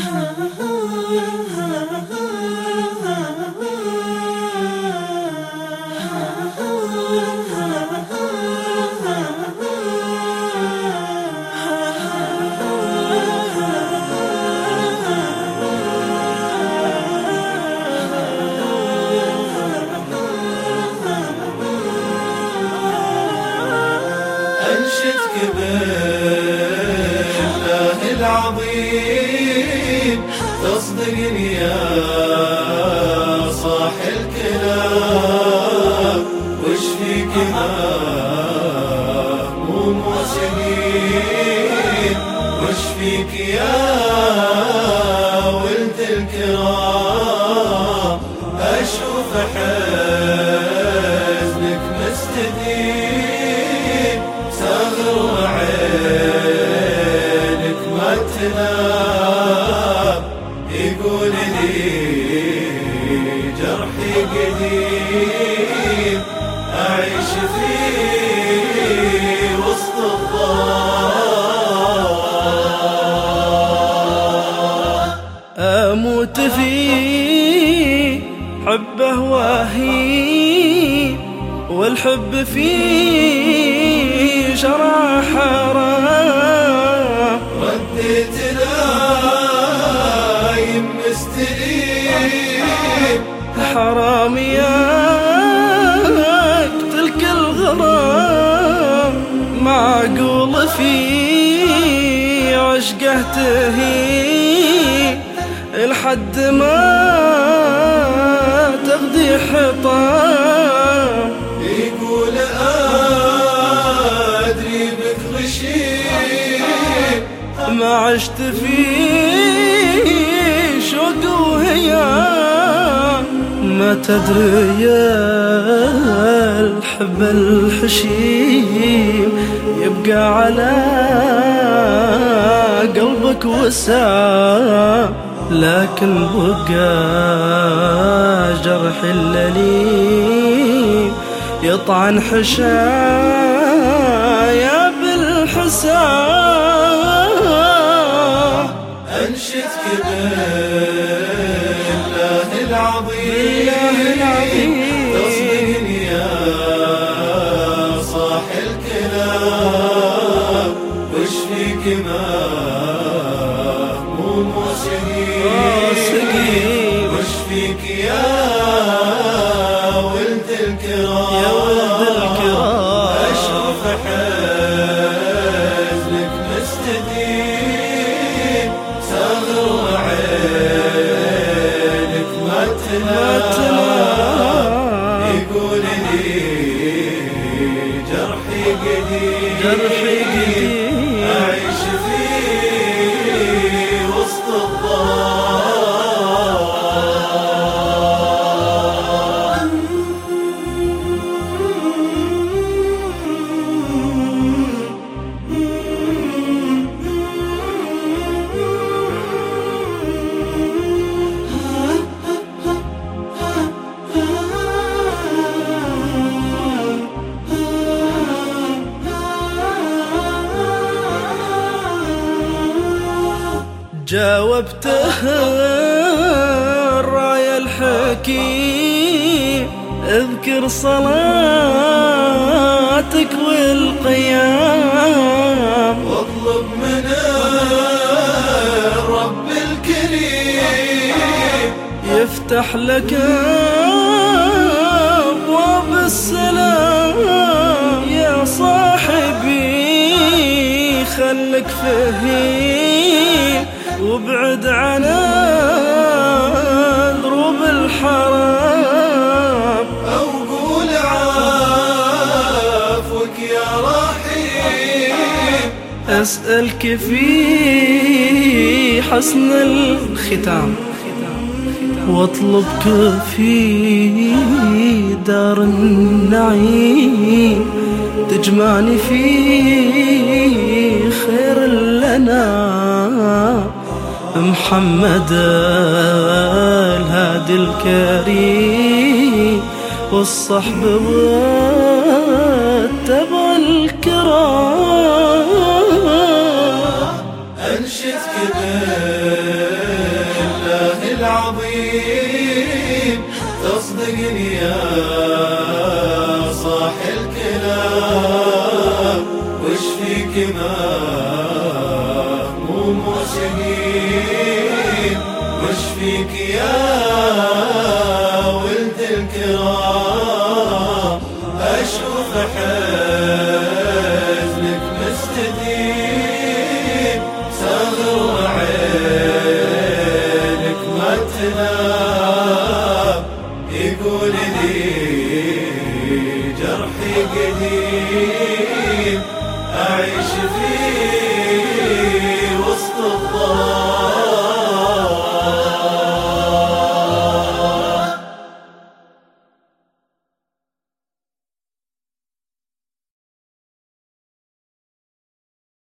Ha تصدقني يا صاح الكلام. وش فيك وسقيم وش فيك يا ولد الكرام؟ أشوف حبه واهي والحب في شرع حرام رديت نايم مستقيم. حرام يقتل كل غرام معقول في عشقه تهي لحد ما حطام يقول أدري بك ما عشت في شوق وهيام ما تدري يا الحب الحشيم يبقى على قلبك وسام. لكن بقى جرح اللليم يطعن حشايا بالحسام أنشدك بالله فيك يا ولد الكرام يا ولد الكرام. أشوف حزنك مستديم ساغر وعينك ما تنام. يقول لي جرحي قديم جرحي قديم. جاوبته الراية الحكيم. اذكر صلاتك والقيام. واطلب من الرب الكريم يفتح لك أبواب السلام. يا صاحبي خلك فهيم. وابعد عن دروب الحرام. أو قول عافوك يا رحيم. أسألك في حسن الختام. وأطلبك في دار النعيم. تجمعني في محمد الهادي الكريم والصحب والتبع الكرام. أنشدك بالله عظيم تصدقني يا صاح الكلام. وش فيك ما مو وش فيك يا ولد الكرام. أشوف حزنك مستديم. صغر عينك ما تنام. يقول لي جرحي قديم. أعيش فيه وسط الظلام.